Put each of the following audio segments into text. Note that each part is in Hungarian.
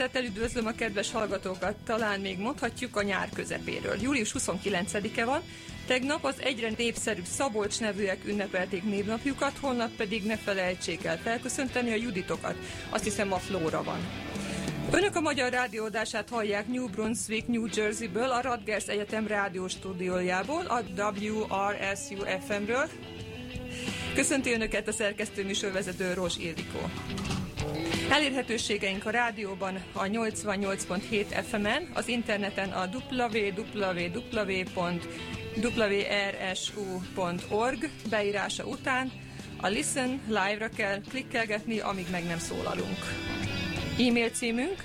Szeretettel üdvözlöm a kedves hallgatókat, talán még mondhatjuk a nyár közepéről. Július 29-e van, tegnap az egyre népszerűbb Szabolcs nevűek ünnepelték névnapjukat, holnap pedig ne felejtsék el felköszönteni a Juditokat. Azt hiszem a Flóra van. Önök a Magyar Rádiódását hallják New Brunswick, New Jersey-ből, a Radgers Egyetem rádió stúdiójából, a WRSU FM-ről. Köszönti Önöket a szerkesztő műsorvezető Rós Ildikó. Elérhetőségeink a rádióban a 88.7 FM-en, az interneten a www.wrsu.org beírása után a Listen live-ra kell klikkelgetni, amíg meg nem szólalunk. E-mail címünk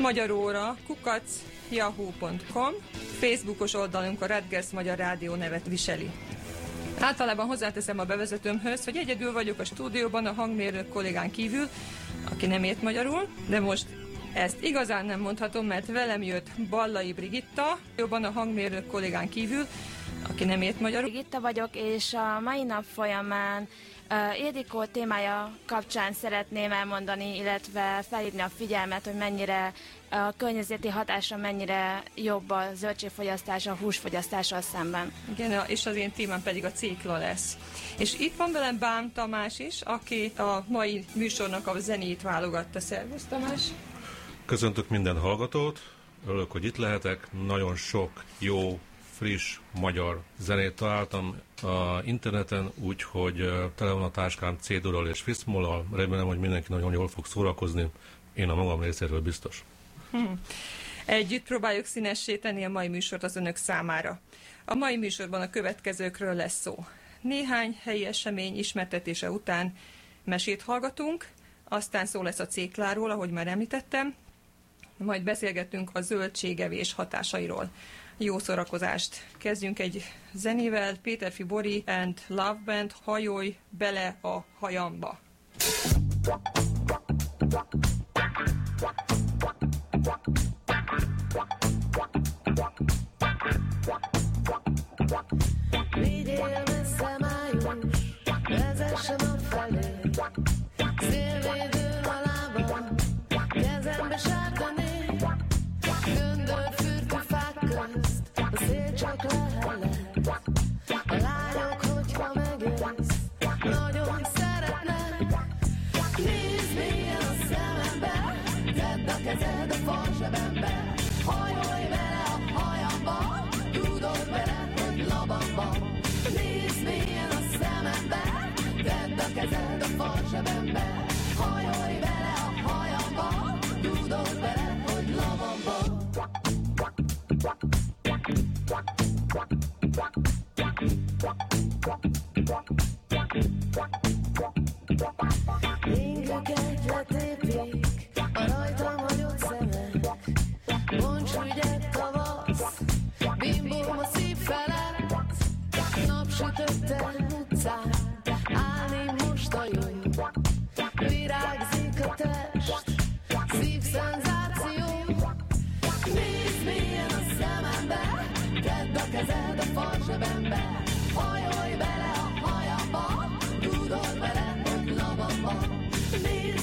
magyaróra kukac Facebookos oldalunk a Redgers Magyar Rádió nevet viseli. Általában hozzáteszem a bevezetőmhöz, hogy egyedül vagyok a stúdióban a hangmérnök kollégán kívül, aki nem ért magyarul, de most ezt igazán nem mondhatom, mert velem jött Ballai Brigitta, jobban a hangmérnök kollégán kívül, aki nem ért magyarul. Brigitta vagyok, és a mai nap folyamán Ildikó témája kapcsán szeretném elmondani, illetve felhívni a figyelmet, hogy mennyire a környezeti hatása mennyire jobb a zöldségfogyasztás a húsfogyasztással szemben. Igen, és az én témám pedig a cikla lesz. És itt van velem Bám Tamás is, aki a mai műsornak a zenét válogatta. Szervusz Tamás! Köszöntök minden hallgatót, örülök, hogy itt lehetek. Nagyon sok jó, friss magyar zenét találtam a interneten, úgyhogy tele van a táskám cédulal és fiszmolal. Remélem, hogy mindenki nagyon jól fog szórakozni. Én a magam részéről biztos. Hmm. Együtt próbáljuk színessé tenni a mai műsort az önök számára. A mai műsorban a következőkről lesz szó. Néhány helyi esemény ismertetése után mesét hallgatunk, aztán szó lesz a cékláról, ahogy már említettem, majd beszélgetünk a zöldségevés hatásairól. Jó szórakozást! Kezdjünk egy zenével, Péter Fibori and Love Band, hajolj bele a hajamba! Vigyél messze május, vezessen a felé, szélvédőn Bye. Tedd a kezed a falzsebembe, hajolj bele a hajamba, tudod vele, hogy labamba. Nézd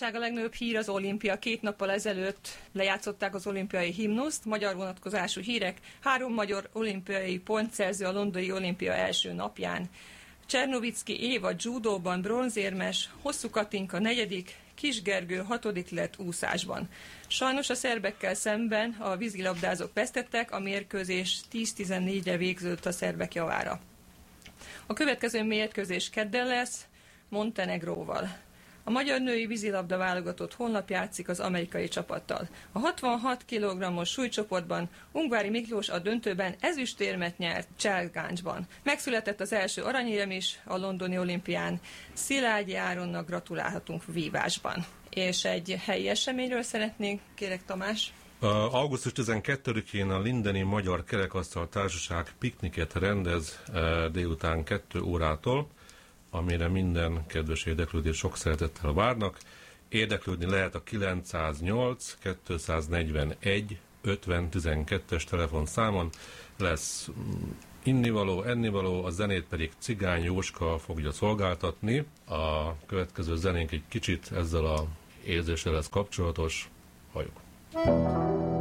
mostanság a legnagyobb hír az olimpia. Két nappal ezelőtt lejátszották az olimpiai himnuszt, magyar vonatkozású hírek. Három magyar olimpiai pontszerző a londoni olimpia első napján. Csernovicki Éva judóban bronzérmes, Hosszú Katinka negyedik, Kis Gergő hatodik lett úszásban. Sajnos a szerbekkel szemben a vízilabdázók vesztettek, a mérkőzés 10-14-re végződött a szerbek javára. A következő mérkőzés kedden lesz Montenegróval. A magyar női vízilabda válogatott holnap játszik az amerikai csapattal. A 66 kg-os súlycsoportban Ungvári Miklós a döntőben ezüstérmet nyert Cselgáncsban. Megszületett az első aranyérem is a londoni olimpián. Szilágyi Áronnak gratulálhatunk vívásban. És egy helyi eseményről szeretnénk, kérek Tamás. Augusztus 12-én a Lindeni Magyar Kerekasztal Társaság pikniket rendez e, délután 2 órától, amire minden kedves érdeklődés sok szeretettel várnak. Érdeklődni lehet a 908 241 50 12-es telefonszámon. Lesz mm, innivaló, ennivaló, a zenét pedig Cigány Jóska fogja szolgáltatni. A következő zenénk egy kicsit ezzel a érzéssel lesz kapcsolatos. Halljuk. A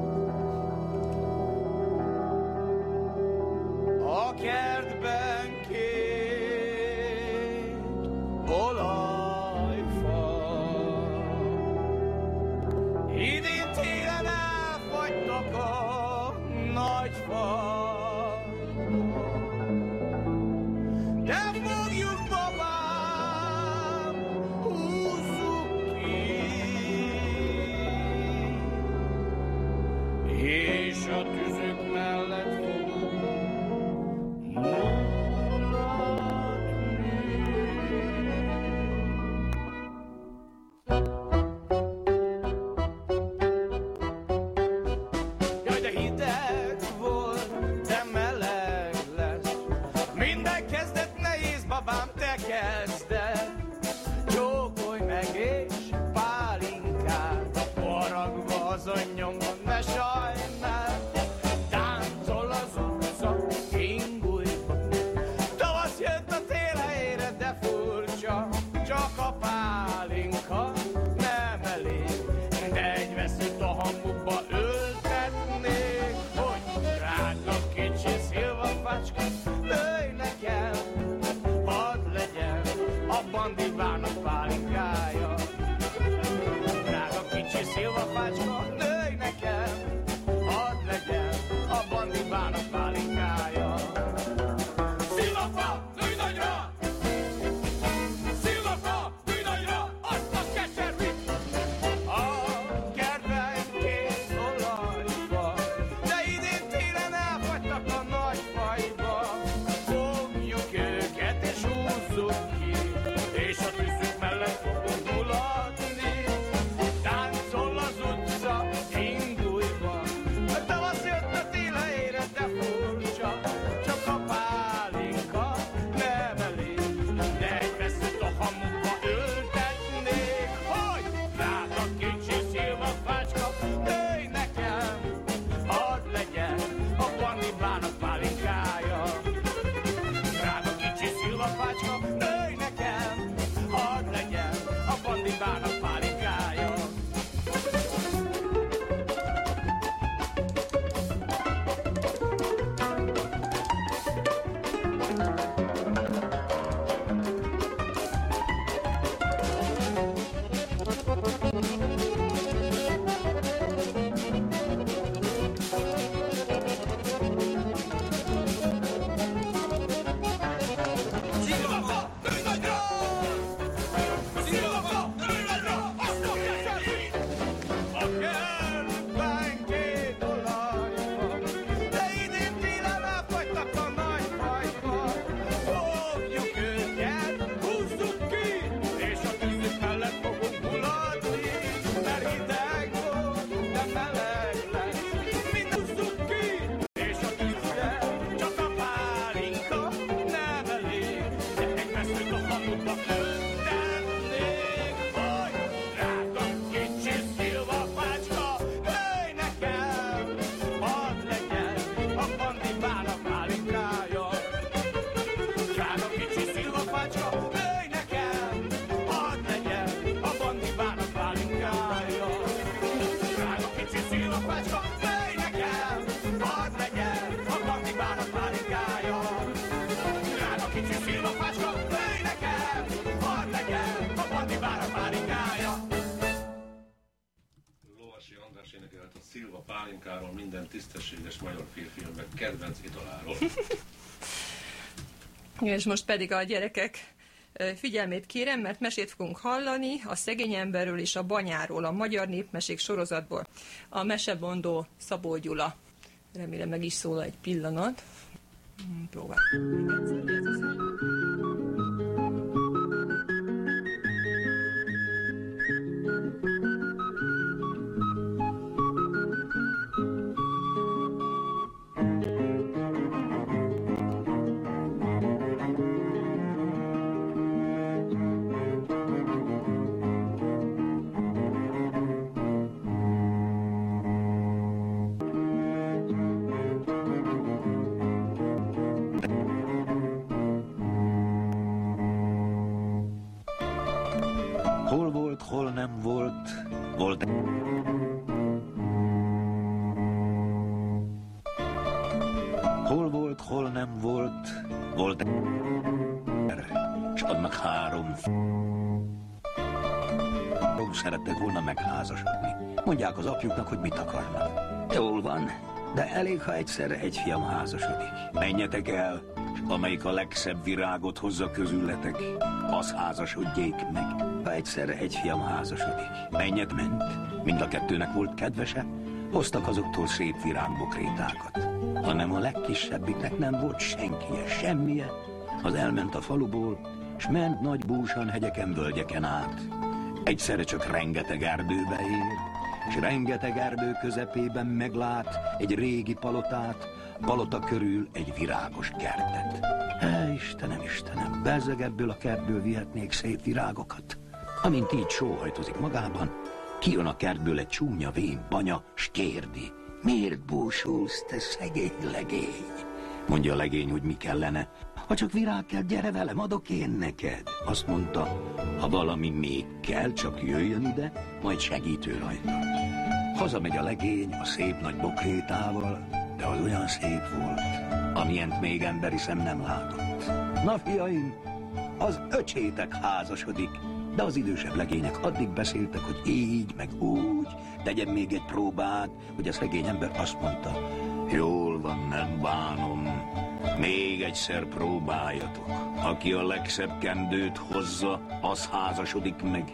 Szilva pálinkáról, minden tisztességes magyar férfiember kedvenc italáról. És most pedig a gyerekek figyelmét kérem, mert mesét fogunk hallani a szegény emberről és a banyáról, a magyar népmesék sorozatból. A mesebondó Szabó Gyula. Remélem meg is szól egy pillanat. Hmm, Hol volt, hol nem volt, volt. És annak három. Róm szerettek volna megházasodni. Mondják az apjuknak, hogy mit akarnak. Jól van, de elég, ha egyszerre egy fiam házasodik. Menjetek el, amelyik a legszebb virágot hozza közületek, az házasodjék meg. Ha egyszerre egy fiam házasodik, mennyet ment, mind a kettőnek volt kedvese, hoztak azoktól szép virágbokrétákat. Hanem a legkisebbiknek nem volt senkije, semmije, az elment a faluból, és ment nagy búsan hegyeken, völgyeken át. Egyszerre csak rengeteg erdőbe ér, és rengeteg erdő közepében meglát egy régi palotát, palota körül egy virágos kertet. Hé, Istenem, Istenem, bezeg ebből a kertből vihetnék szép virágokat. Amint így sóhajtozik magában, kijön a kertből egy csúnya vén banya, s kérdi. Miért búsulsz, te szegény legény? Mondja a legény, hogy mi kellene. Ha csak virág kell, gyere velem, adok én neked. Azt mondta, ha valami még kell, csak jöjjön ide, majd segítő rajta. Hazamegy a legény a szép nagy bokrétával, de az olyan szép volt, amilyent még emberi szem nem látott. Na fiaim, az öcsétek házasodik, de az idősebb legények addig beszéltek, hogy így, meg úgy, tegyen még egy próbát, hogy a szegény ember azt mondta, jól van, nem bánom, még egyszer próbáljatok. Aki a legszebb kendőt hozza, az házasodik meg.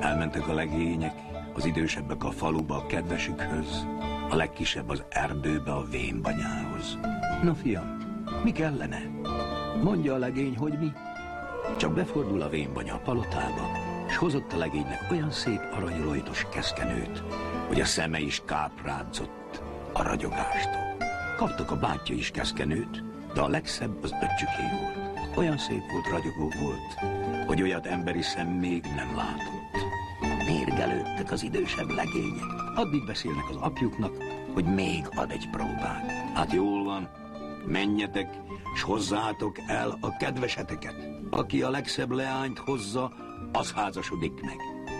Elmentek a legények, az idősebbek a faluba a kedvesükhöz, a legkisebb az erdőbe a vénbanyához. Na fiam, mi kellene? Mondja a legény, hogy mi? Csak befordul a vénbanya a palotába, és hozott a legénynek olyan szép aranylojtos keszkenőt, hogy a szeme is káprádzott a ragyogástól. Kaptak a bátyja is keszkenőt, de a legszebb az öccsüké volt. Olyan szép volt, ragyogó volt, hogy olyat emberi szem még nem látott. Mérgelődtek az idősebb legények. Addig beszélnek az apjuknak, hogy még ad egy próbát. Hát jól van, menjetek, s hozzátok el a kedveseteket. Aki a legszebb leányt hozza, az házasodik meg.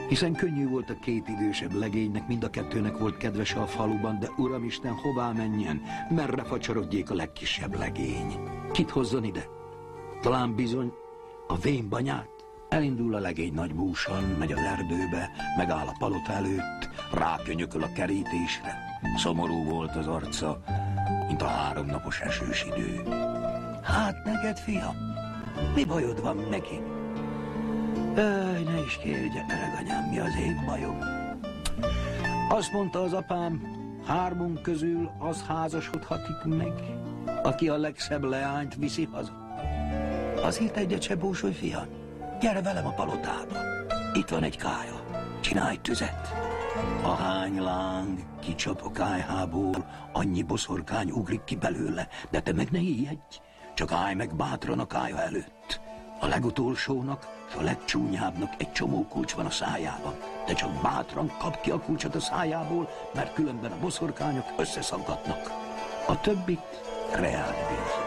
Hiszen könnyű volt a két idősebb legénynek, mind a kettőnek volt kedvese a faluban, de uramisten, hová menjen, merre facsarodjék a legkisebb legény. Kit hozzon ide? Talán bizony a vénbanyát? Elindul a legény nagy búsan, megy az erdőbe, megáll a palota előtt, rákönyököl a kerítésre. Szomorú volt az arca, mint a háromnapos esős idő. Hát neked, fiam, mi bajod van neki? Öj, ne is kérje, öreg anyám, mi az én bajom? Azt mondta az apám, hármunk közül az házasodhatik meg, aki a legszebb leányt viszi haza. Azért egyet se búsulj, fiam. Gyere velem a palotába. Itt van egy kája. Csinálj tüzet. A hány láng kicsap a kájhából, annyi boszorkány ugrik ki belőle, de te meg ne ijedj. Csak állj meg bátran a kája előtt. A legutolsónak a legcsúnyábbnak egy csomó kulcs van a szájában. De csak bátran kap ki a kulcsot a szájából, mert különben a boszorkányok összeszaggatnak. A többit reált bíz.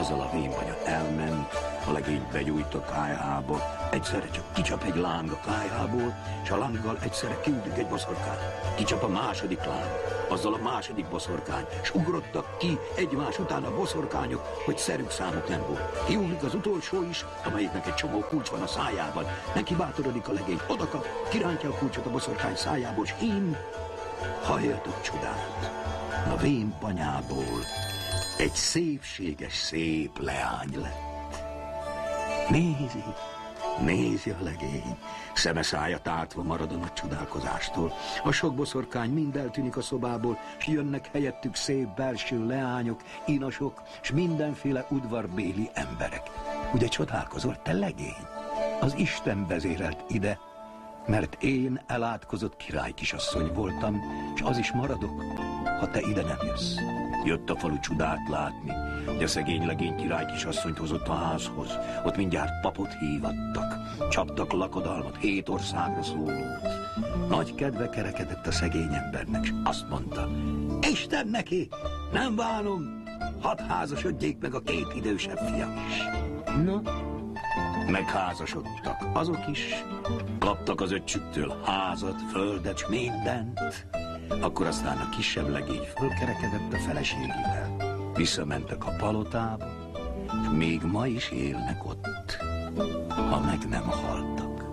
Azzal a vénbanya elment, a legény begyújt a kájhába, egyszerre csak kicsap egy láng a kájhából, és a lánggal egyszerre kiütik egy boszorkány. Kicsap a második láng, azzal a második boszorkány, és ugrottak ki egymás után a boszorkányok, hogy szerük számuk nem volt. Kiúlik az utolsó is, amelyiknek egy csomó kulcs van a szájában. Neki bátorodik a legény, odakap, kirántja a kulcsot a boszorkány szájából, és én halljatok csodát. A vén panyából egy szépséges, szép leány lett. Nézi, nézi a legény, szeme szája tátva marad a csodálkozástól. A sok boszorkány mind eltűnik a szobából, s jönnek helyettük szép belső leányok, inasok, s mindenféle udvarbéli emberek. Ugye csodálkozol, te legény? Az Isten vezérelt ide, mert én elátkozott király kisasszony voltam, és az is maradok, ha te ide nem jössz. Jött a falu csodát látni, hogy a szegény legény király kisasszonyt hozott a házhoz. Ott mindjárt papot hívattak, csaptak lakodalmat, hét országra szólót. Nagy kedve kerekedett a szegény embernek, és azt mondta, Isten neki, nem bánom, hadd házasodjék meg a két idősebb fiam is. Na, megházasodtak azok is, kaptak az öccsüktől házat, földet, mindent. Akkor aztán a kisebb legény fölkerekedett a feleségével. Visszamentek a palotába, még ma is élnek ott, ha meg nem haltak.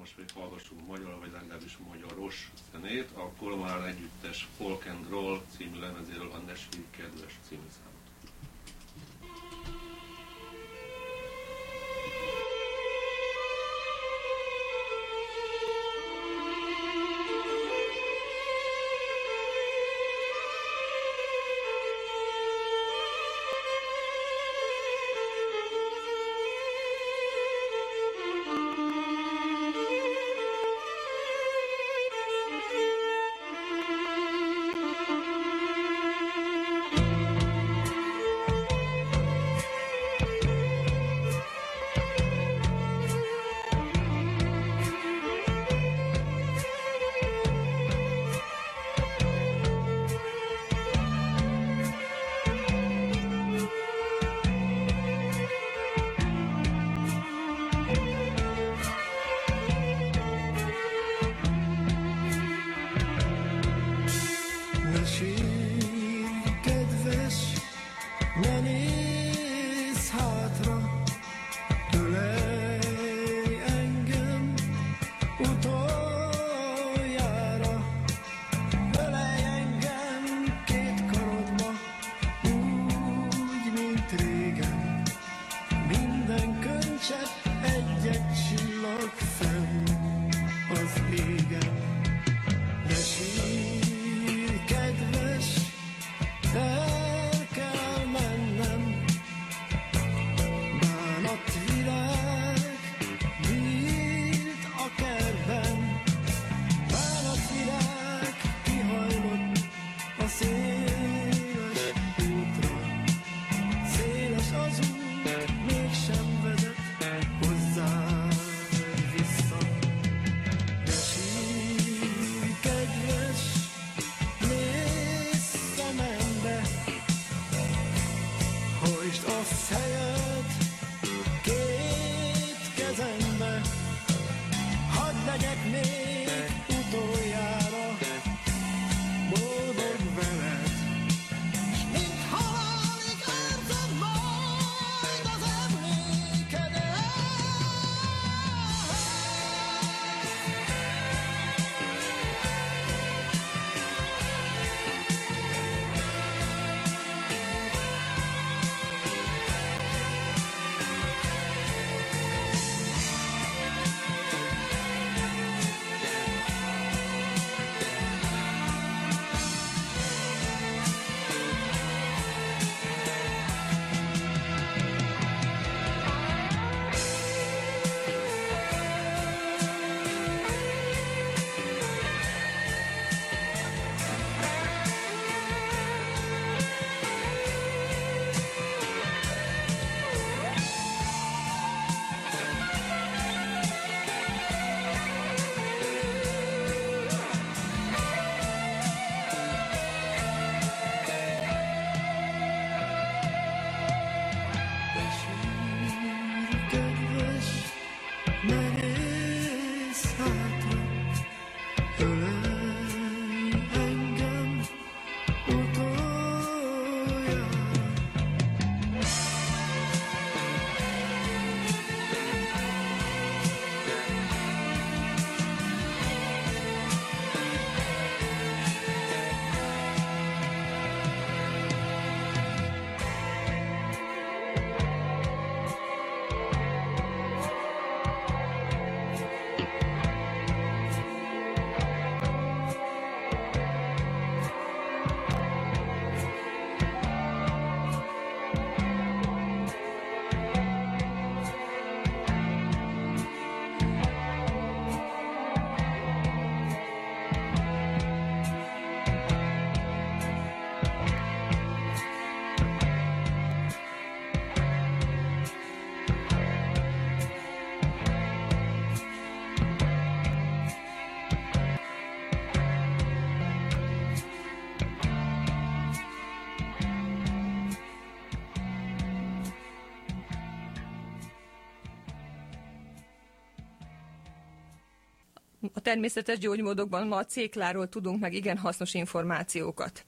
Most pedig hallgassunk magyar, vagy legalábbis magyaros zenét, a Kolmár Együttes Folk and Roll című lemezéről a Nashville kedves című számot. Természetes gyógymódokban ma a cékláról tudunk meg igen hasznos információkat.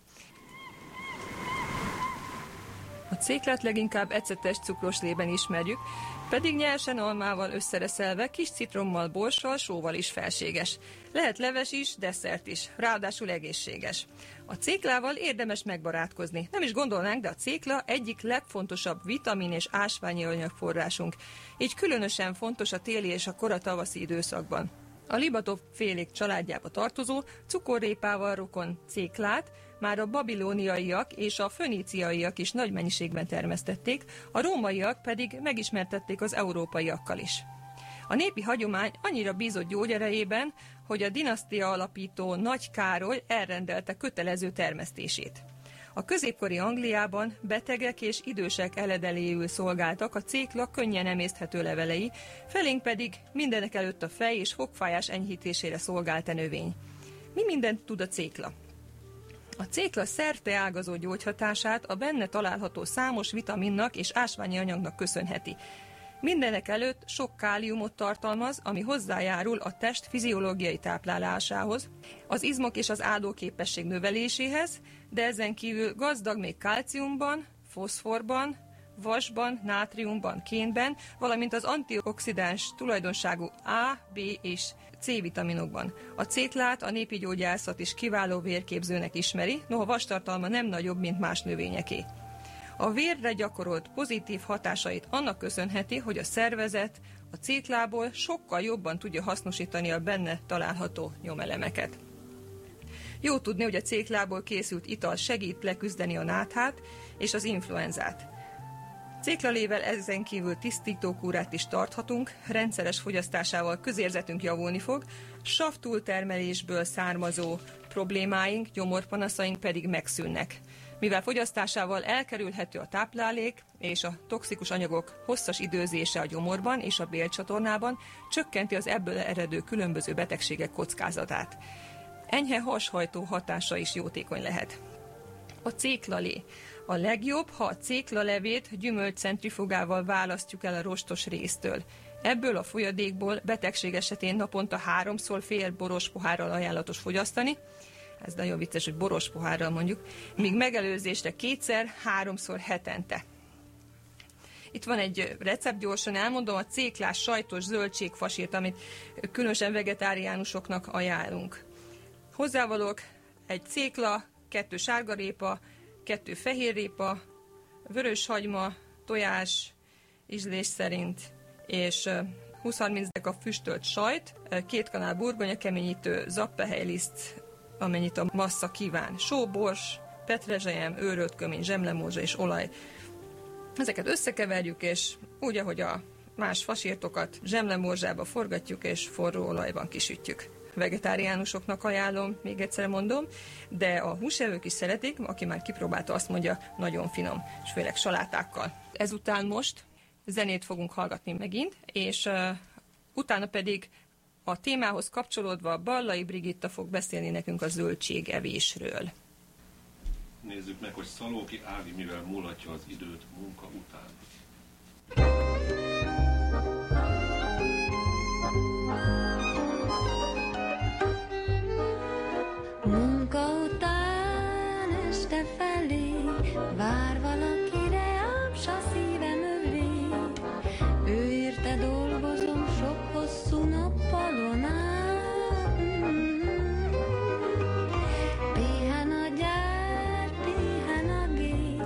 A céklát leginkább ecetes cukros lében ismerjük, pedig nyersen almával összereszelve, kis citrommal, borssal, sóval is felséges. Lehet leves is, desszert is, ráadásul egészséges. A céklával érdemes megbarátkozni. Nem is gondolnánk, de a cékla egyik legfontosabb vitamin és ásványi anyagforrásunk. Így különösen fontos a téli és a koratavaszi időszakban. A Libatov félék családjába tartozó cukorrépával rokon céklát már a babilóniaiak és a föníciaiak is nagy mennyiségben termesztették, a rómaiak pedig megismertették az európaiakkal is. A népi hagyomány annyira bízott gyógyerejében, hogy a dinasztia alapító Nagy Károly elrendelte kötelező termesztését. A középkori Angliában betegek és idősek eledeléül szolgáltak a cékla könnyen emészthető levelei, felénk pedig mindenek előtt a fej és fogfájás enyhítésére szolgált a növény. Mi mindent tud a cékla? A cékla szerte ágazó gyógyhatását a benne található számos vitaminnak és ásványi anyagnak köszönheti. Mindenek előtt sok káliumot tartalmaz, ami hozzájárul a test fiziológiai táplálásához, az izmok és az áldóképesség növeléséhez, de ezen kívül gazdag még kálciumban, foszforban, vasban, nátriumban, kénben, valamint az antioxidáns tulajdonságú A, B és C vitaminokban. A cétlát a népi gyógyászat is kiváló vérképzőnek ismeri, noha vastartalma nem nagyobb, mint más növényeké. A vérre gyakorolt pozitív hatásait annak köszönheti, hogy a szervezet a cétlából sokkal jobban tudja hasznosítani a benne található nyomelemeket. Jó tudni, hogy a céklából készült ital segít leküzdeni a náthát és az influenzát. Céklalével ezen kívül tisztítókúrát is tarthatunk, rendszeres fogyasztásával közérzetünk javulni fog, sav túltermelésből származó problémáink, gyomorpanaszaink pedig megszűnnek. Mivel fogyasztásával elkerülhető a táplálék és a toxikus anyagok hosszas időzése a gyomorban és a bélcsatornában, csökkenti az ebből eredő különböző betegségek kockázatát. Enyhe hashajtó hatása is jótékony lehet. A céklalé. A legjobb, ha a cékla levét gyümölcscentrifugával választjuk el a rostos résztől. Ebből a folyadékból betegség esetén naponta háromszor fél boros pohárral ajánlatos fogyasztani, ez nagyon vicces, hogy boros pohárral mondjuk, míg megelőzésre kétszer, háromszor hetente. Itt van egy recept, gyorsan elmondom, a céklás sajtos zöldségfasírt, amit különösen vegetáriánusoknak ajánlunk. Hozzávalók egy cékla, kettő sárgarépa, kettő fehérrépa, vörös hagyma, tojás, ízlés szerint, és 20-30 a füstölt sajt, két kanál burgonya keményítő, zappehelyliszt, amennyit a massza kíván, só, bors, petrezselyem, őrölt kömény, zsemlemózsa és olaj. Ezeket összekeverjük, és úgy, ahogy a más fasírtokat zsemlemorzsába forgatjuk, és forró olajban kisütjük vegetáriánusoknak ajánlom, még egyszer mondom, de a húsevők is szeretik, aki már kipróbálta, azt mondja, nagyon finom, és főleg salátákkal. Ezután most zenét fogunk hallgatni megint, és uh, utána pedig a témához kapcsolódva Ballai Brigitta fog beszélni nekünk a zöldségevésről. Nézzük meg, hogy Szalóki Ági mivel múlatja az időt munka után. Vár valakire, ám s a szívem övé. Ő érte dolgozom sok hosszú nappalon át. Pihen a gyár, pihen a gép,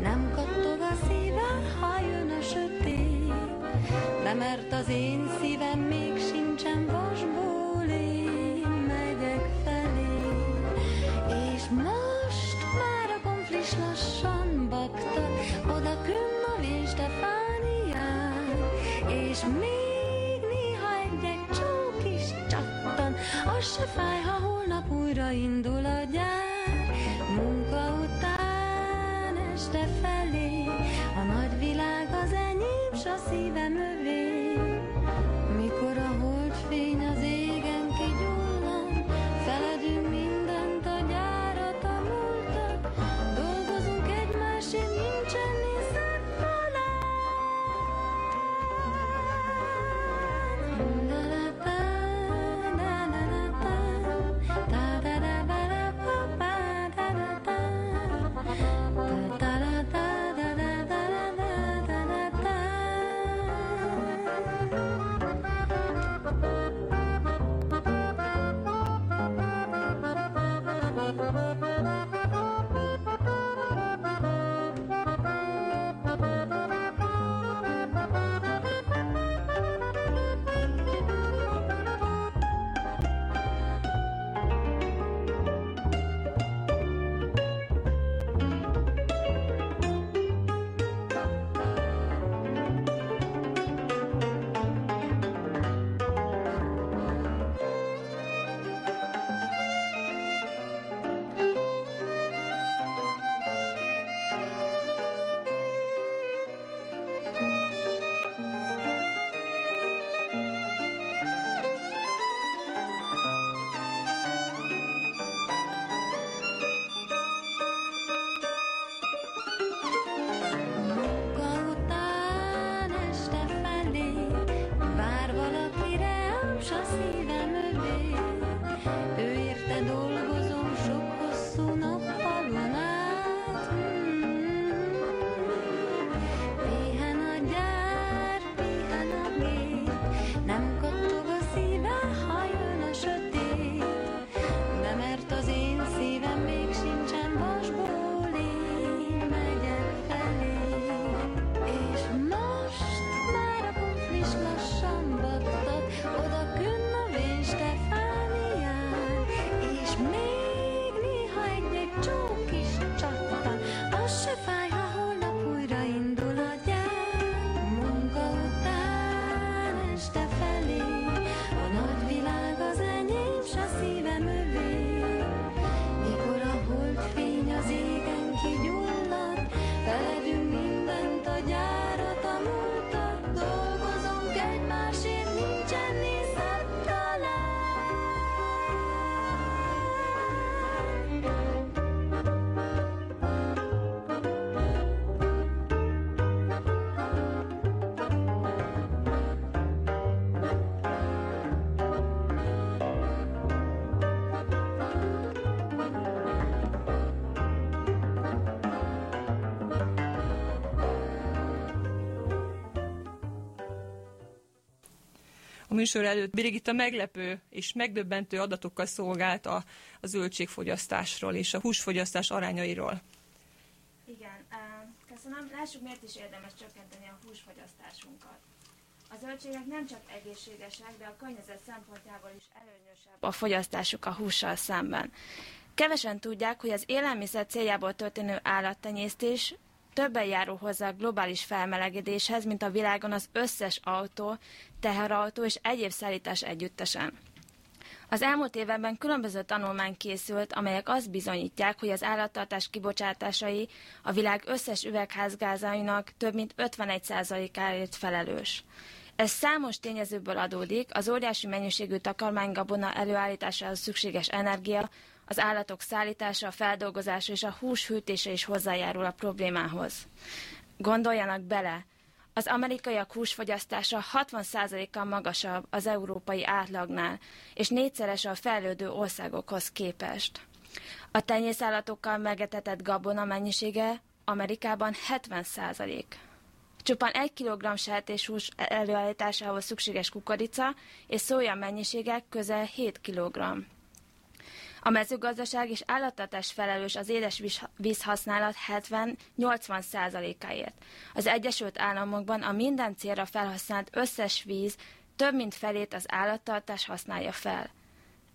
nem kattog a szívem, ha jön a sötét. De mert az én szívem még sincsen vasból, én megyek felé. És most És még néha egy-egy csók is csattan, az se fáj, ha holnap újra indul a gyár. Munka után este felé, a nagy világ az enyém, s a szívem övé. Műsor előtt Brigitta meglepő és megdöbbentő adatokkal szolgált a, a zöldségfogyasztásról és a húsfogyasztás arányairól. Igen, köszönöm. Lássuk, miért is érdemes csökkenteni a húsfogyasztásunkat. A zöldségek nem csak egészségesek, de a környezet szempontjából is előnyösebb a fogyasztásuk a hússal szemben. Kevesen tudják, hogy az élelmiszer céljából történő állattenyésztés többen járul hozzá a globális felmelegedéshez, mint a világon az összes autó, teherautó és egyéb szállítás együttesen. Az elmúlt években különböző tanulmány készült, amelyek azt bizonyítják, hogy az állattartás kibocsátásai a világ összes üvegházgázainak több mint 51%-áért felelős. Ez számos tényezőből adódik, az óriási mennyiségű takarmánygabona előállításához szükséges energia, az állatok szállítása, a feldolgozása és a hús hűtése is hozzájárul a problémához. Gondoljanak bele, az amerikaiak húsfogyasztása 60%-kal magasabb az európai átlagnál, és négyszeres a fejlődő országokhoz képest. A tenyészállatokkal megetetett gabona mennyisége Amerikában 70%. Csupán 1 kg sertéshús előállításához szükséges kukorica és szója mennyisége közel 7 kg. A mezőgazdaság és állattartás felelős az édes víz- vízhasználat 70-80 százalékáért. Az Egyesült Államokban a minden célra felhasznált összes víz több mint felét az állattartás használja fel.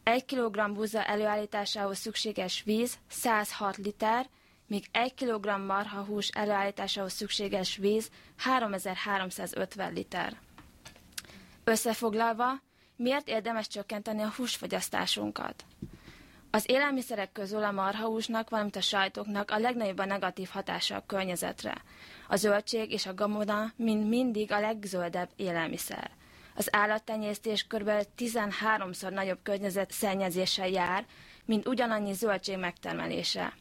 Egy kilogramm búza előállításához szükséges víz 106 liter, míg egy kilogramm marhahús előállításához szükséges víz 3350 liter. Összefoglalva, miért érdemes csökkenteni a húsfogyasztásunkat? Az élelmiszerek közül a marhahúsnak, valamint a sajtoknak a legnagyobb a negatív hatása a környezetre. A zöldség és a gabona mind mindig a legzöldebb élelmiszer. Az állattenyésztés kb. 13-szor nagyobb környezetszennyezéssel jár, mint ugyanannyi zöldség megtermelése.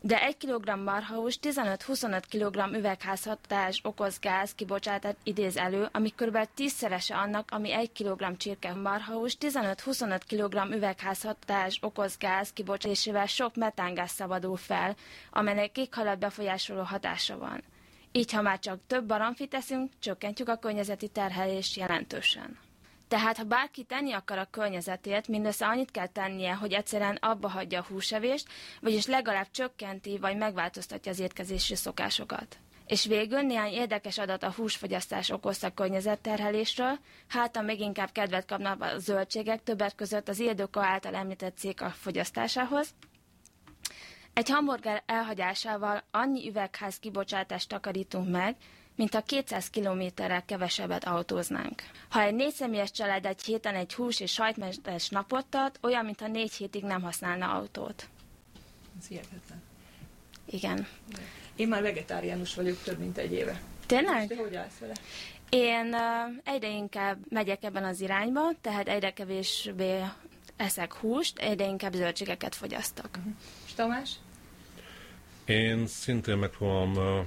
De 1 kg marhahús 15-25 kg üvegházhatás okoz gáz kibocsátat idéz elő, ami kb. tízszerese annak, ami 1 kg csirke marhahús 15-25 kg üvegházhatás okoz gáz kibocsátásével sok metángáz szabadul fel, amelynek éghajlat befolyásoló hatása van. Így, ha már csak több baromfit teszünk, csökkentjük a környezeti terhelést jelentősen. Tehát, ha bárki tenni akar a környezetért, mindössze annyit kell tennie, hogy egyszerűen abba hagyja a húsevést, vagyis legalább csökkenti vagy megváltoztatja az étkezési szokásokat. És végül néhány érdekes adat a húsfogyasztás okozta környezetterhelésről, hát még inkább kedvet kapnak a zöldségek, többek között az Ildoka által említett cég a fogyasztásához. Egy hamburger elhagyásával annyi üvegház kibocsátást takarítunk meg, mint ha 200 kilométerrel kevesebbet autóznánk. Ha egy négyszemélyes család egy héten egy hús és sajtmentes napot tart, olyan, mintha négy hétig nem használna autót. Ez hihetetlen. Igen. Én már vegetáriánus vagyok több mint egy éve. Tényleg? Te hogy állsz vele? Én uh, egyre inkább megyek ebben az irányba, tehát egyre kevésbé eszek húst, egyre inkább zöldségeket fogyasztok. És Tamás? Én szintén megpróbálom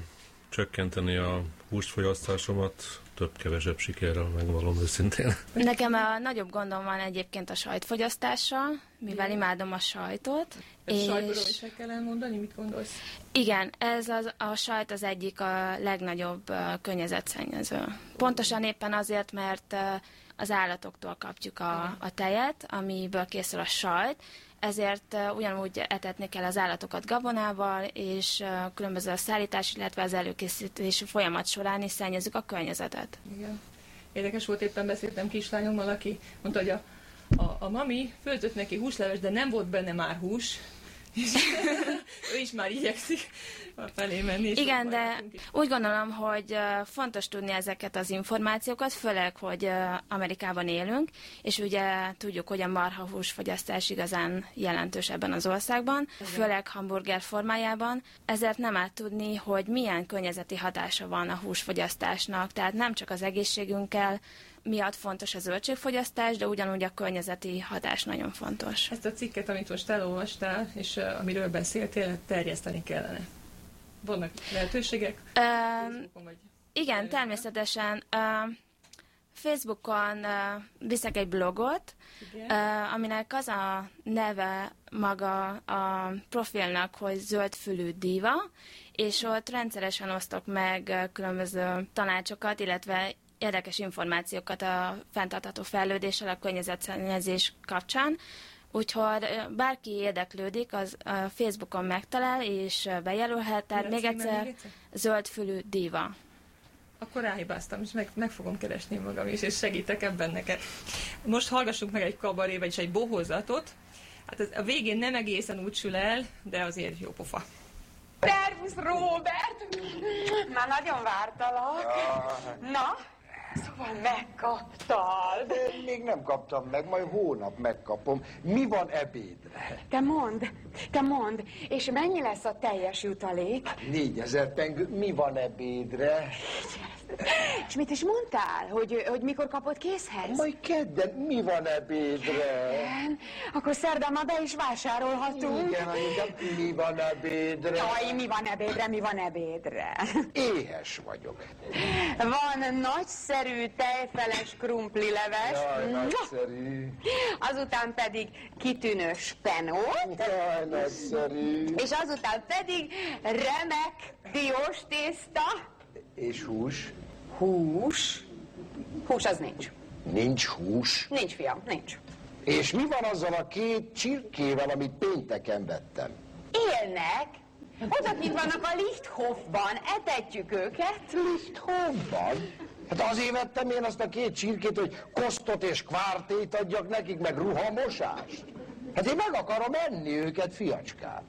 csökkenteni a húsfogyasztásomat, több-kevesebb sikerrel, megvalom őszintén. Nekem a nagyobb gondom van egyébként a sajtfogyasztással, mivel imádom a sajtot. És... Sajtról is el kell elmondani, mit gondolsz? Igen, ez az, a sajt az egyik a legnagyobb uh, környezetszennyező. Pontosan éppen azért, mert uh, az állatoktól kapjuk a, a tejet, amiből készül a sajt, ezért ugyanúgy etetni kell az állatokat gabonával, és különböző a szállítás, illetve az előkészítési folyamat során is szennyezzük a környezetet. Igen. Érdekes volt, éppen beszéltem kislányommal, aki mondta, hogy a, a, a mami főzött neki húsleves, de nem volt benne már hús, és ő is már igyekszik felé menni. Igen, de is. úgy gondolom, hogy fontos tudni ezeket az információkat, főleg, hogy Amerikában élünk, és ugye tudjuk, hogy a marhahús fogyasztás igazán jelentős ebben az országban, főleg hamburger formájában, ezért nem át tudni, hogy milyen környezeti hatása van a húsfogyasztásnak, tehát nem csak az egészségünkkel miatt fontos a zöldségfogyasztás, de ugyanúgy a környezeti hatás nagyon fontos. Ezt a cikket, amit most elolvastál, és uh, amiről beszéltél, terjeszteni kellene. Vannak lehetőségek? Facebookon vagy Igen, természetesen. Uh, Facebookon uh, viszek egy blogot, Igen. uh, aminek az a neve maga a profilnak, hogy zöldfülű diva, és ott rendszeresen osztok meg uh, különböző tanácsokat, illetve érdekes információkat a fenntartható fejlődéssel, a környezetszennyezés kapcsán. Úgyhogy bárki érdeklődik, az a Facebookon megtalál, és bejelölhet. Tehát még egyszer, még egyszer? zöldfülű diva. Akkor ráhibáztam, és meg, meg fogom keresni magam is, és segítek ebben neked. Most hallgassunk meg egy kabaré, vagyis egy bohózatot. Hát ez a végén nem egészen úgy sül el, de azért jó pofa. Szervusz, Robert! Már nagyon vártalak. Na, szóval megkaptad. Én még nem kaptam meg, majd hónap megkapom. Mi van ebédre? Te mondd, te mondd, és mennyi lesz a teljes jutalék? Négyezer tengő, mi van ebédre? És mit is mondtál, hogy, hogy mikor kapod készhez? Majd kedden, mi van ebédre? Igen, akkor szerdán ma be is vásárolhatunk. Igen, anyukám, mi van ebédre? Jaj, mi van ebédre, mi van ebédre? Éhes vagyok. Van nagyszerű tejfeles krumplileves, Jaj, Mua! nagyszerű. azután pedig kitűnő spenót, Jaj, nagyszerű. és azután pedig remek diós tészta, És hús? Hús. Hús az nincs. Nincs hús. Nincs, fiam, nincs. És mi van azzal a két csirkével, amit pénteken vettem? Élnek, odakint vannak a Lichthofban, etetjük őket. Lichthofban? Hát azért vettem én azt a két csirkét, hogy kosztot és kvártét adjak nekik, meg ruhamosást. Hát én meg akarom enni őket, fiacskám.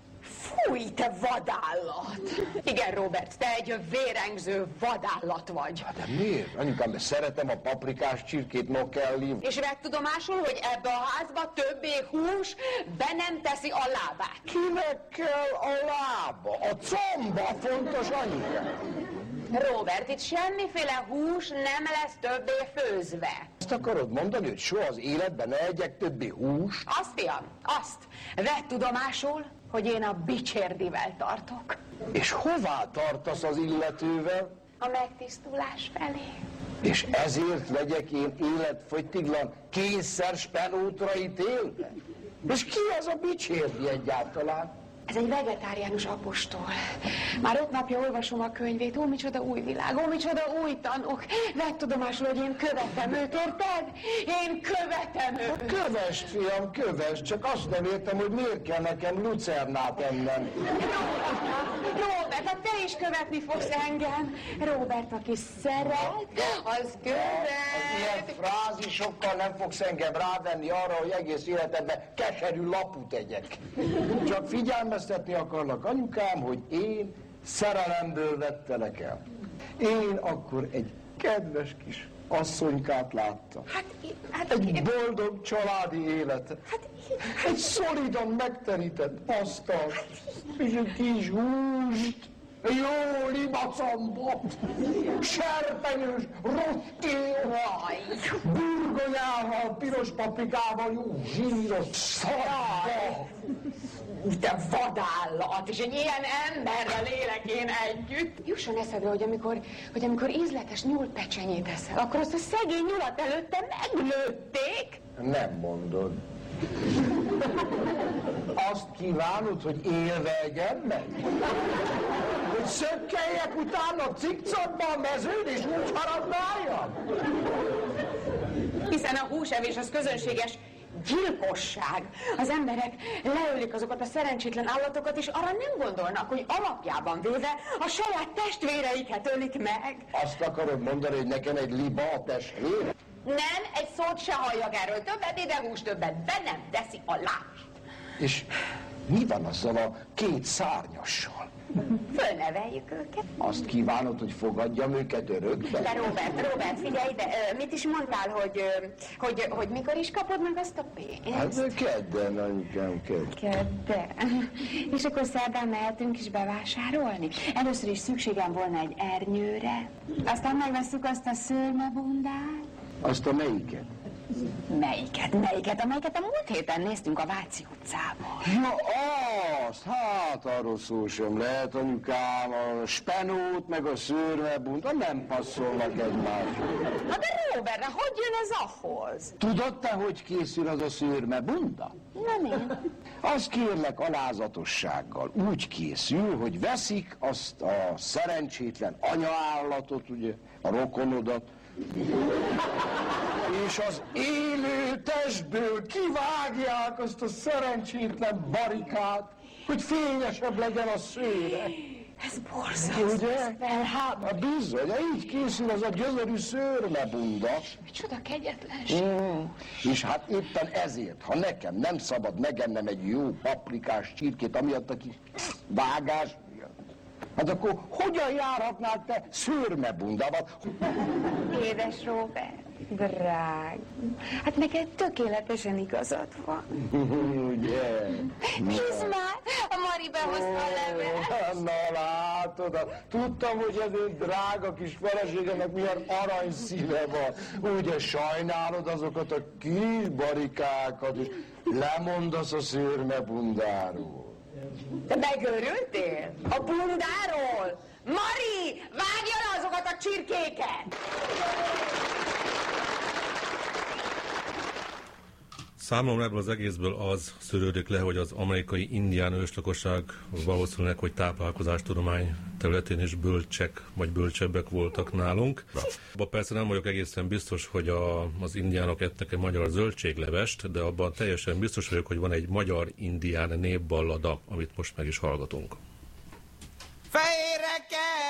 Fúj, te vadállat! Igen, Robert, te egy vérengző vadállat vagy. De miért? Anyukám, de szeretem a paprikás csirkét, no kell lív. És megtudomásul, hogy ebbe a házba többé hús be nem teszi a lábát. Kinek kell a lába? A comba fontos anyukám. Robert, itt semmiféle hús nem lesz többé főzve. Azt akarod mondani, hogy soha az életben ne egyek többi húst? Azt, fiam, azt. Vedd tudomásul, hogy én a bicsérdivel tartok. És hová tartasz az illetővel? A megtisztulás felé. És ezért legyek én életfogytiglan kényszer spenótra ítélve? És ki az a bicsérdi egyáltalán? Ez egy vegetáriánus apostol. Már öt napja olvasom a könyvét, ó, micsoda új világ, ó, micsoda új tanok. Vedd tudomásul, hogy én követem őt, érted? Én követem őt. Kövest, fiam, kövest, csak azt nem értem, hogy miért kell nekem lucernát ennem. Robert, hát te is követni fogsz engem. Robert, aki szeret, az Ilyen követ. frázisokkal nem fogsz engem rávenni arra, hogy egész életemben keserű laput egyek. Csak figyelmeztetni akarlak anyukám, hogy én szerelemből vettelek el. Én akkor egy kedves kis asszonykát láttam. Hát, hát, Egy boldog családi életet. Egy szolidan megterített asztalt. És egy kis húst. Jó limacambot. Serpenyős. Burgonyát. burgonyával, piros paprikával, jó zsíros szarba. De vadállat, és egy ilyen emberrel élek én együtt. Jusson eszedbe, hogy amikor, hogy amikor ízletes nyúlpecsenyét eszel, akkor azt a szegény nyulat előtte meglőtték. Nem mondod. Azt kívánod, hogy élve egyen meg? Hogy szökkeljek utána cikcokba a mezőn, és úgy harabdáljam? Hiszen a húsevés az közönséges gyilkosság. Az emberek leölik azokat a szerencsétlen állatokat, és arra nem gondolnak, hogy alapjában véve a saját testvéreiket ölik meg. Azt akarod mondani, hogy nekem egy liba a testvér? Nem, egy szót se halljak erről. Többet ide hús, többet be nem teszi a lást. És mi van azzal a két szárnyassal? Fölneveljük őket. Azt kívánod, hogy fogadjam őket örökbe? De Robert, Robert, figyelj, de ö, mit is mondtál, hogy, hogy, hogy mikor is kapod meg azt a pénzt? Hát kedden, anyukám, kedden. Kedden. És akkor szerdán mehetünk is bevásárolni. Először is szükségem volna egy ernyőre, aztán megveszük azt a szőlmebundát. Azt a melyiket? Melyiket, melyiket, amelyiket a múlt héten néztünk a Váci utcában. Ja, azt, hát arról szó sem lehet, anyukám, a spenót meg a szőrmebunt, nem passzolnak egymáshoz. Na de Robert, hogy jön ez ahhoz? Tudod te, hogy készül az a szőrmebunda? Nem én. Az kérlek alázatossággal úgy készül, hogy veszik azt a szerencsétlen anyaállatot, ugye, a rokonodat, és az élő testből kivágják azt a szerencsétlen barikát, hogy fényesebb legyen a szőre. Ez borzasztó. Ugye? Felháborító. Hát bizony, de így készül az a gyönyörű szőrmebunda. Micsoda kegyetlenség. Mm. És hát éppen ezért, ha nekem nem szabad megennem egy jó paprikás csirkét, amiatt a kis vágás hát akkor hogyan járhatnál te szőrmebundával? Édes Robert, drág. Hát neked tökéletesen igazad van. Ugye? Hisz már, a Mari behozta a levelet. Na látod, tudtam, hogy az én drága kis feleségemnek milyen aranyszíve van. Ugye sajnálod azokat a kis barikákat, és lemondasz a szőrmebundáról. Te megőrültél? A bundáról? Mari, vágja le azokat a csirkéket! Számomra ebből az egészből az szűrődik le, hogy az amerikai indián őslakosság valószínűleg, hogy táplálkozástudomány területén is bölcsek vagy bölcsebbek voltak nálunk. Abban persze nem vagyok egészen biztos, hogy a, az indiánok ettek egy magyar zöldséglevest, de abban teljesen biztos vagyok, hogy van egy magyar indián népballada, amit most meg is hallgatunk. Fehéreket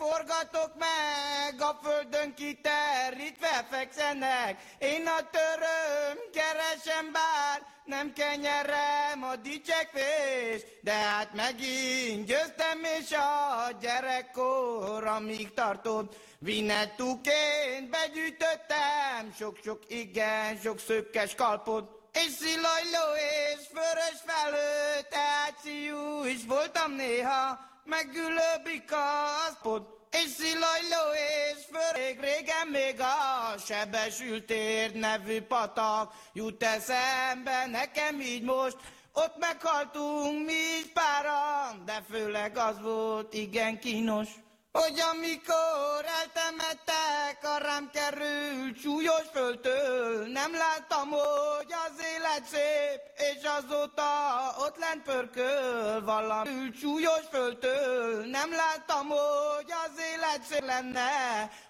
forgatok meg, a földön kiterítve fekszenek. Én a töröm keresem bár, nem kenyerem a dicsekvés, de hát megint győztem, és a gyerekkor, amíg tartott, Vinettúként begyűjtöttem sok-sok igen, sok szökkes kalpot. És szilajló és vörös felő, tehát szíjú is voltam néha, megülő bikaszpot. És szilajló és főrég régen még a sebesült tér nevű patak jut eszembe nekem így most. Ott meghaltunk mi is páran, de főleg az volt igen kínos. Hogy amikor eltemettek, a rám került súlyos földtől, nem láttam, hogy az élet szép, és azóta ott lent pörköl valami súlyos földtől, nem láttam, hogy az élet szép lenne,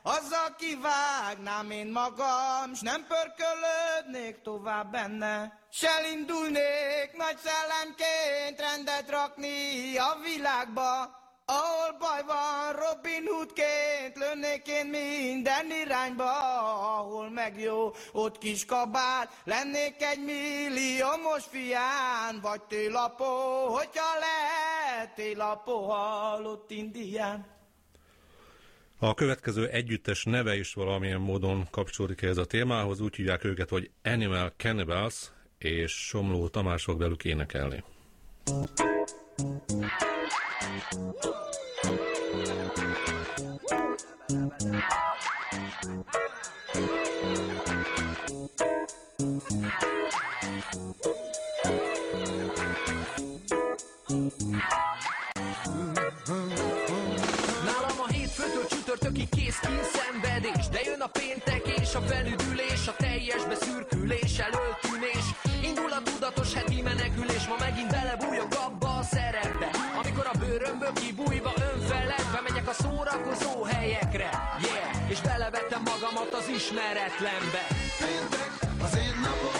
azzal kivágnám én magam, s nem pörkölődnék tovább benne. S elindulnék nagy szellemként rendet rakni a világba, ahol baj van, Robin Hoodként lőnék én minden irányba, ahol meg jó, ott kis kabát, lennék egy milliómos fián, vagy télapó, hogyha lehet, télapó halott indián. A következő együttes neve is valamilyen módon kapcsolódik ez a témához, úgy hívják őket, hogy Animal Cannibals, és Somló Tamás fog velük énekelni. A hétfőtől csütörtökig kész szenvedés De jön a péntek és a felüdülés A teljes beszürkülés, elöltűnés Indul a tudatos heti menekülés Ma megint belebújok abba a szerepbe. Amikor a bőrömből kibújva önfeledve Megyek a szórakozó helyekre Yeah, és belevettem magamat az ismeretlenbe. Péntek az én napom,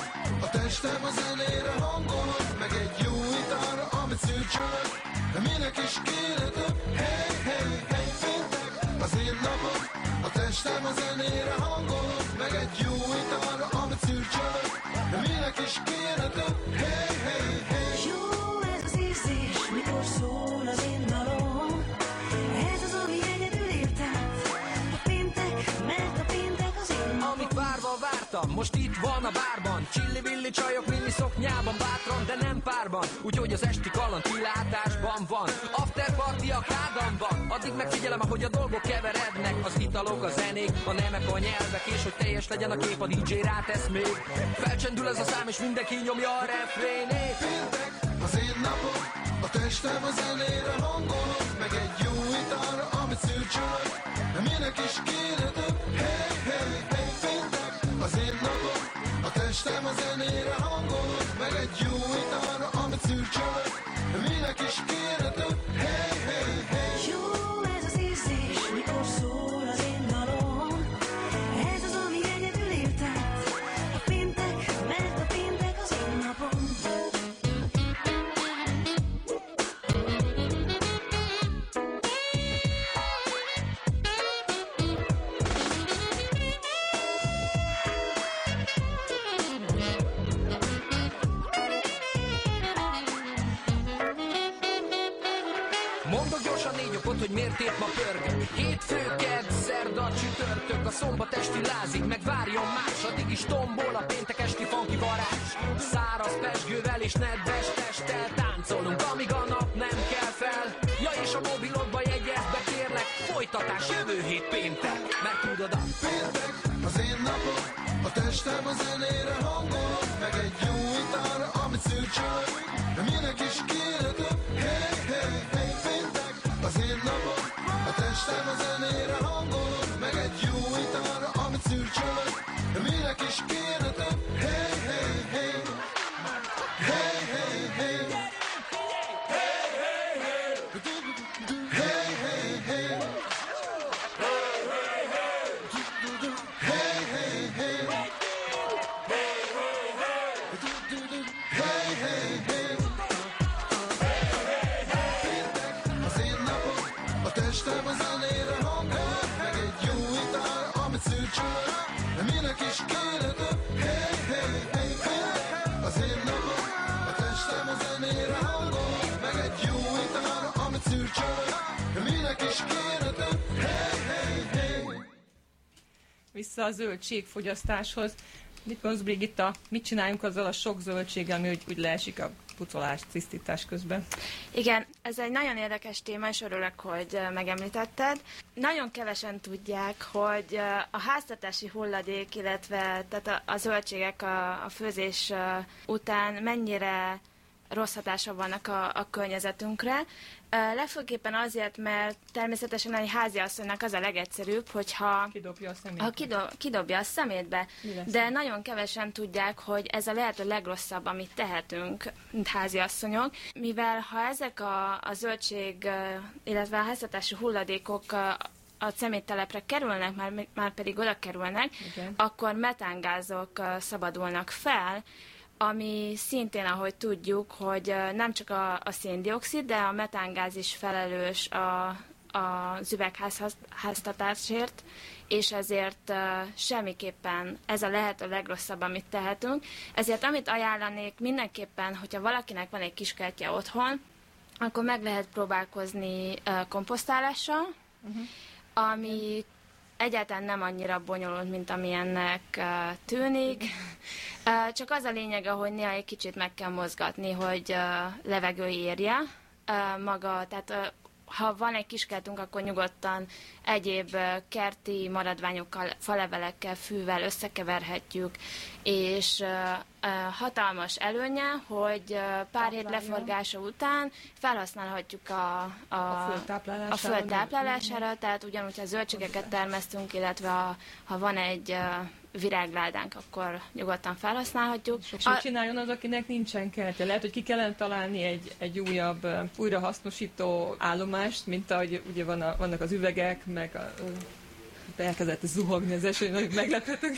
a testem a zenére hangolod, meg egy jó italra, amit szűrcsölök, de minek is kéne több? Hey, hey, hey, péntek az én napom, a testem a zenére hangolod, vártam, most itt van a bárban. Csilli-villi csajok mini szoknyában Bátran, de nem párban. Úgyhogy az esti kaland kilátásban van. Party a kádamban Addig megfigyelem, ahogy a dolgok keverednek. Az italok, a zenék, a nemek, a nyelvek És hogy teljes legyen a kép, a DJ rátesz még. Felcsendül ez a szám, és mindenki nyomja a refrénét. Péntek az én napom, a testem a zenére hangolod, meg egy jó italra, amit szűrcsölök, minek is kéne több? Hey, hey, hey, péntek az én napom, a testem a zenére hangolod, meg egy jó italra, amit szűrcsölök, épp ma pörgök Hétfő, kedd, szerda, csütörtök A szombat esti lázig, meg várjon más. Is tombol a péntek esti funky varázs. Száraz pesgővel és nedves testtel Táncolunk, amíg a nap nem kell fel. Ja és a mobilodba jegyez be kérlek Folytatás jövő hét péntek. Mert tudod a Péntek az én napom, a testem a zenére hangolod, meg egy Vissza a zöldségfogyasztáshoz. Nikonz Brigitta, mit csináljunk azzal a sok zöldséggel, ami úgy, úgy leesik a pucolás, tisztítás közben? Igen, ez egy nagyon érdekes téma, és örülök, hogy megemlítetted. Nagyon kevesen tudják, hogy a háztartási hulladék, illetve tehát a, a zöldségek a, a főzés után mennyire rossz hatása vannak a, a környezetünkre. Legfőképpen azért, mert természetesen egy háziasszonynak az a legegyszerűbb, hogyha Kidobja a szemét. ha kido- kidobja a szemétbe. De nagyon kevesen tudják, hogy ez a lehető legrosszabb, amit tehetünk, mint háziasszonyok, mivel ha ezek a, a zöldség, illetve a háztartási hulladékok a szeméttelepre kerülnek, már, már pedig oda kerülnek, Igen. akkor metángázok szabadulnak fel, ami szintén, ahogy tudjuk, hogy nem csak a, a széndiokszid, de a metángáz is felelős a, az üvegháztatásért, és ezért uh, semmiképpen ez a lehető legrosszabb, amit tehetünk. Ezért amit ajánlanék mindenképpen, hogyha valakinek van egy kiskertje otthon, akkor meg lehet próbálkozni uh, komposztálással, uh-huh. ami egyáltalán nem annyira bonyolult, mint amilyennek tűnik. Csak az a lényege, hogy néha egy kicsit meg kell mozgatni, hogy levegő érje maga, tehát ha van egy kiskertünk, akkor nyugodtan egyéb kerti maradványokkal, falevelekkel, fűvel összekeverhetjük, és hatalmas előnye, hogy pár hét leforgása után felhasználhatjuk a, a, A föld táplálására. a föld táplálására, tehát ugyanúgy, ha zöldségeket termesztünk, illetve ha, ha van egy virágládánk, akkor nyugodtan felhasználhatjuk. És hogy csináljon az, akinek nincsen kertje. Lehet, hogy ki kellene találni egy, egy újabb újrahasznosító állomást, mint ahogy ugye van a, vannak az üvegek, meg a, elkezdett zuhogni az eső, nagyon meglepetünk.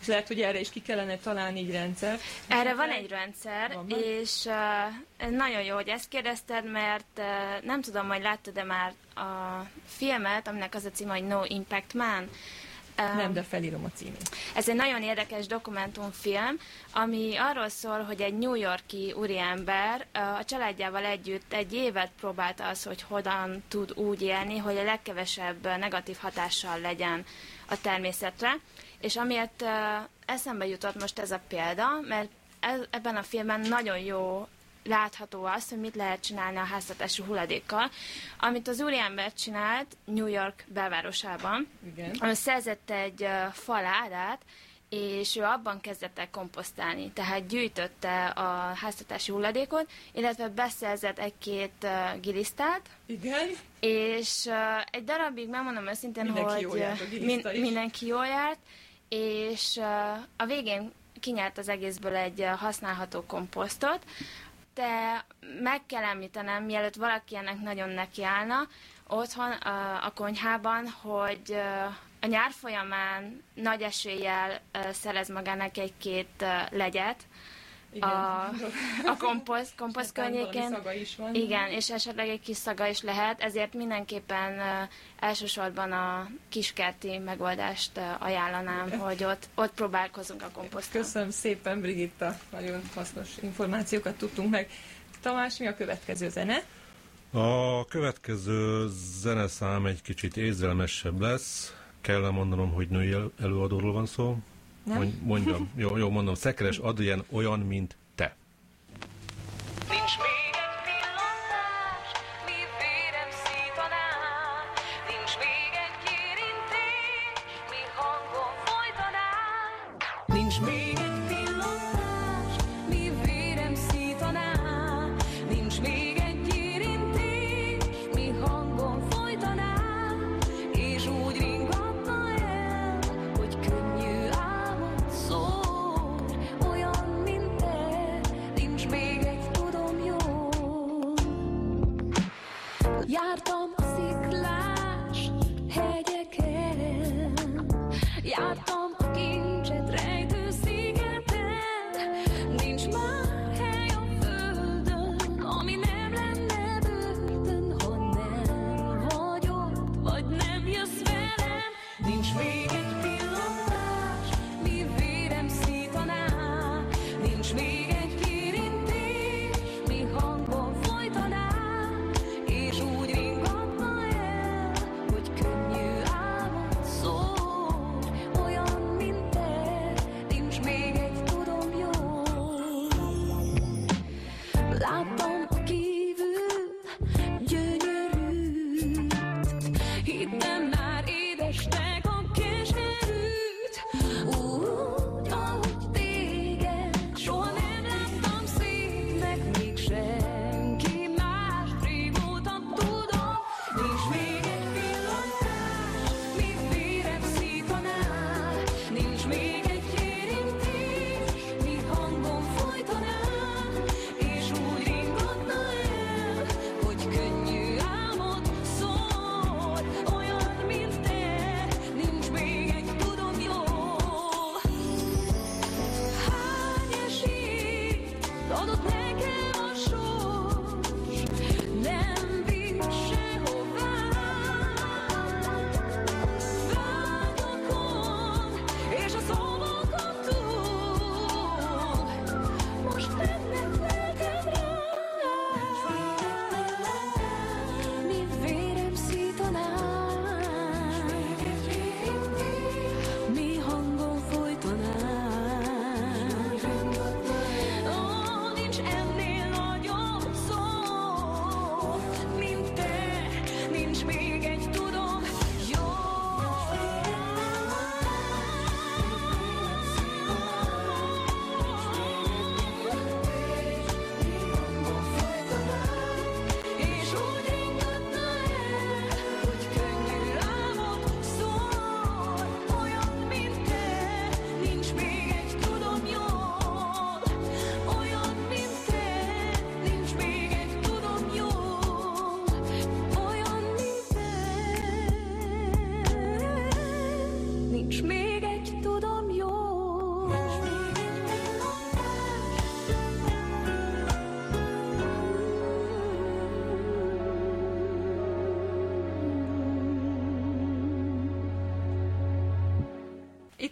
És lehet, hogy erre is ki kellene találni egy rendszer. Erre van egy rendszer, Van és uh, nagyon jó, hogy ezt kérdezted, mert uh, nem tudom, hogy láttad-e már a filmet, aminek az a címe, hogy No Impact Man. Um, Nem, de felírom a címét. Ez egy nagyon érdekes dokumentumfilm, ami arról szól, hogy egy New Yorki úriember a családjával együtt egy évet próbálta az, hogy hogyan tud úgy élni, hogy a legkevesebb negatív hatással legyen a természetre. És amiért eszembe jutott most ez a példa, mert ebben a filmben nagyon jó látható az, hogy mit lehet csinálni a háztartási hulladékkal, amit az úriember csinált New York belvárosában. Igen. Szerzett egy ö, faládát, és ő abban kezdett el komposztálni. Tehát gyűjtötte a háztartási hulladékot, illetve beszerzett egy-két uh, gilisztát. Igen. És uh, egy darabig, megmondom őszintén, Mindenki hogy jól járt uh, giliszta is. mindenki jól járt, és uh, a végén kinyert az egészből egy uh, használható komposztot, de meg kell említenem, mielőtt valaki ennek nagyon nekiállna, otthon a, konyhában, hogy a nyár folyamán nagy eséllyel szerez magának egy-két legyet, Igen. a, a komposzt, komposzt Aztán valami környékén. szaga is van. Igen, és esetleg egy kis szaga is lehet, ezért mindenképpen uh, elsősorban a kiskerti megoldást uh, ajánlanám, hogy ott, ott próbálkozunk a komposzttal. Köszönöm szépen, Brigitta. Nagyon hasznos információkat tudtunk meg. Tamás, mi a következő zene? A következő zeneszám egy kicsit érzelmesebb lesz. Kell mondanom, hogy női el- előadóról van szó? Nem? Mond- Mondjam. Jó, jó, mondom. Szekeres Adrien olyan, mint te. Nincs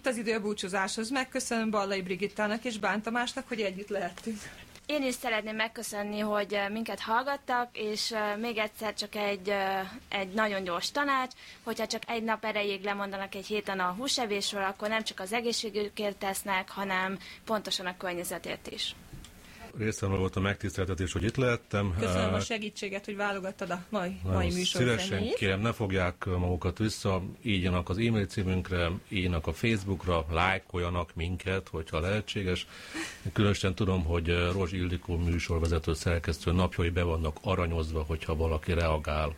Itt az idő a búcsúzáshoz. Megköszönöm Ballai Brigittának és Bán Tamásnak, hogy együtt lehettünk. Én is szeretném megköszönni, hogy eh, minket hallgattak, és eh, még egyszer csak egy, eh, egy nagyon gyors tanács, hogyha csak egy nap erejéig lemondanak egy héten a húsevésről, akkor nem csak az egészségükért tesznek, hanem pontosan a környezetért is. Részemről volt a megtiszteltetés, hogy itt lehettem. Köszönöm a Eh, segítséget, hogy válogattad a mai, mai műsor Szívesen kérem, ne fogják magukat vissza, írjanak az e-mail címünkre, írjanak a Facebookra, lájkoljanak minket, hogyha lehetséges. Különösen tudom, hogy eh, Rozs Ildikó műsorvezető szerkesztő napjai be vannak aranyozva, hogyha valaki reagál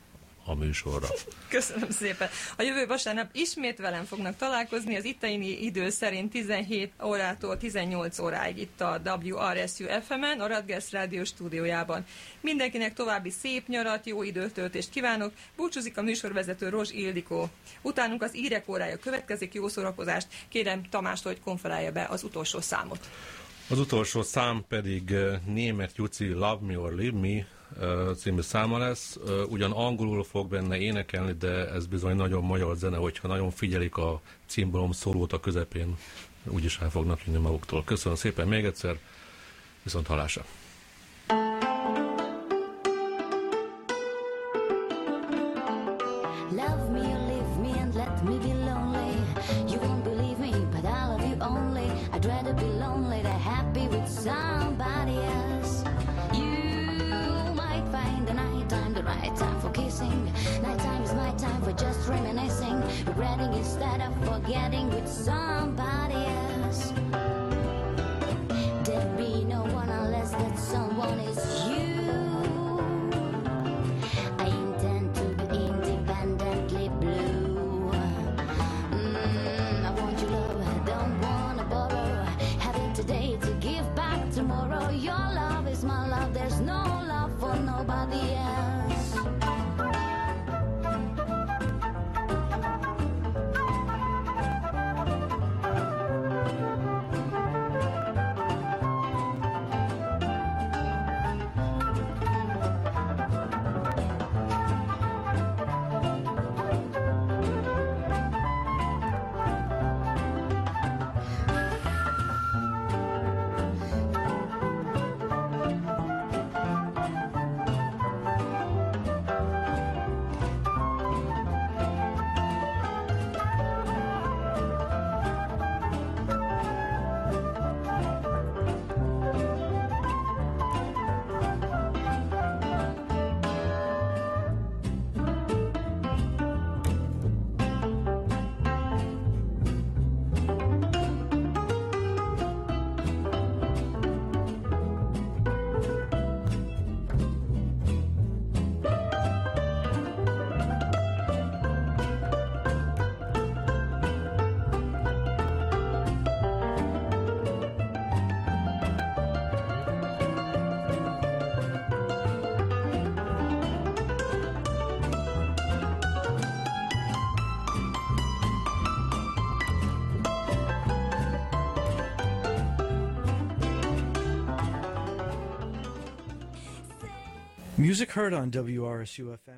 a műsorra. Köszönöm szépen. A jövő vasárnap ismét velem fognak találkozni, az itteni idő szerint 17 órától 18 óráig itt a WRSU FM-en, a Radgers Rádió stúdiójában. Mindenkinek további szép nyarat, jó időtöltést kívánok. Búcsúzik a műsorvezető Rozs Ildikó. Utánunk az írek órája következik, jó szórakozást. Kérem Tamást, hogy konferálja be az utolsó számot. Az utolsó szám pedig eh, német Juci Love Me or Leave Me című száma lesz. Ugyan angolul fog benne énekelni, de ez bizony nagyon magyar zene, hogyha nagyon figyelik a cimbalom szólót a közepén, úgyis el fognak jönni maguktól. Köszönöm szépen még egyszer, viszont halásra! Love regretting instead of forgetting with somebody else. There'd be no one unless that someone is Music heard on WRSU FM.